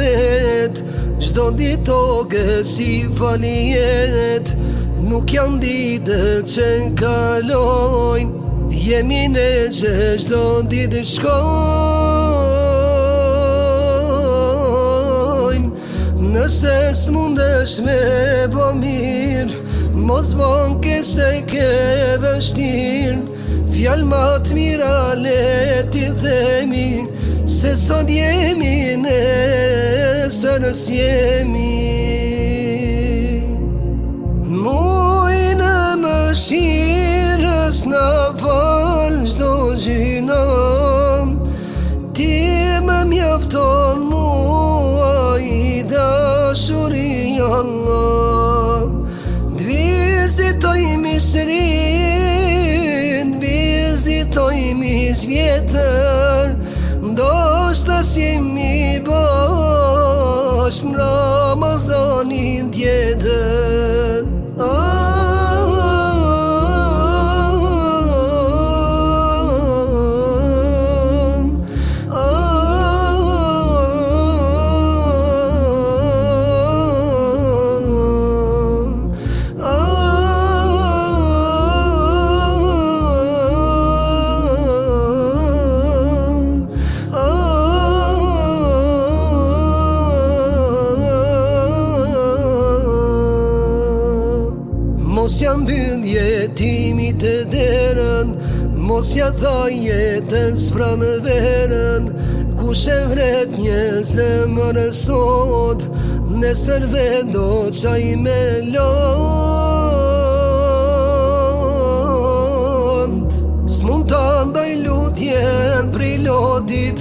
vet Gjdo ditë oge si Nuk janë ditë që kalojnë Jemi në që gjdo ditë shkojnë Nëse s'mundesh me bo mirë Mos vonë kese ke vështirë Fjallë matë të mirë ale ti themi Se sot jemi në zërës jemi Mojnë më shirës në falë gjdo gjinam Ti më mjafton mua i dashuri Allah Dvizitoj s'rin dvizitoj misjetër Ndo shtë si mi bërë ocean road. jam bynd jetimi e derën Mos ja dha jetën s'pra në verën Ku se vret një zemër sot Nesër dhe do qaj me lot S'mun të ndaj lutjen pri lotit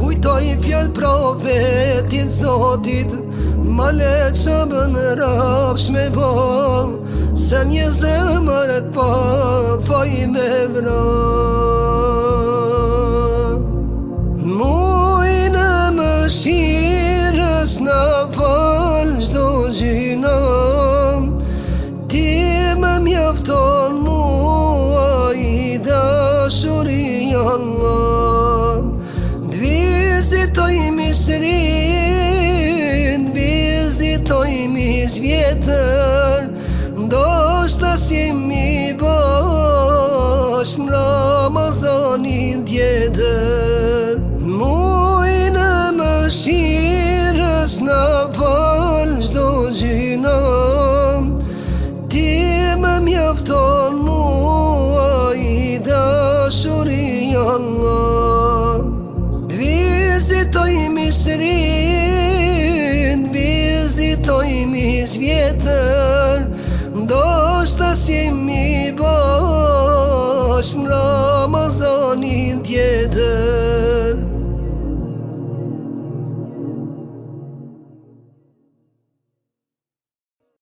Kujtoj fjall profetin zotit Ma le që bën në me bom rapsh me Se një zëmër e po të pa, fa i me vrëm Muj në më shirës, në falë shdo gjinëm Ti më mjëfton mua i dashuri Allah allëm Dvizit ojmë i srinë, dvizit Muj në më shirës në falë shdo gjinam Ti më mjefton mua i dashur Allah Dvizit ojmish rin, dvizit ojmish vjetër Do shtasim i bashk nga weather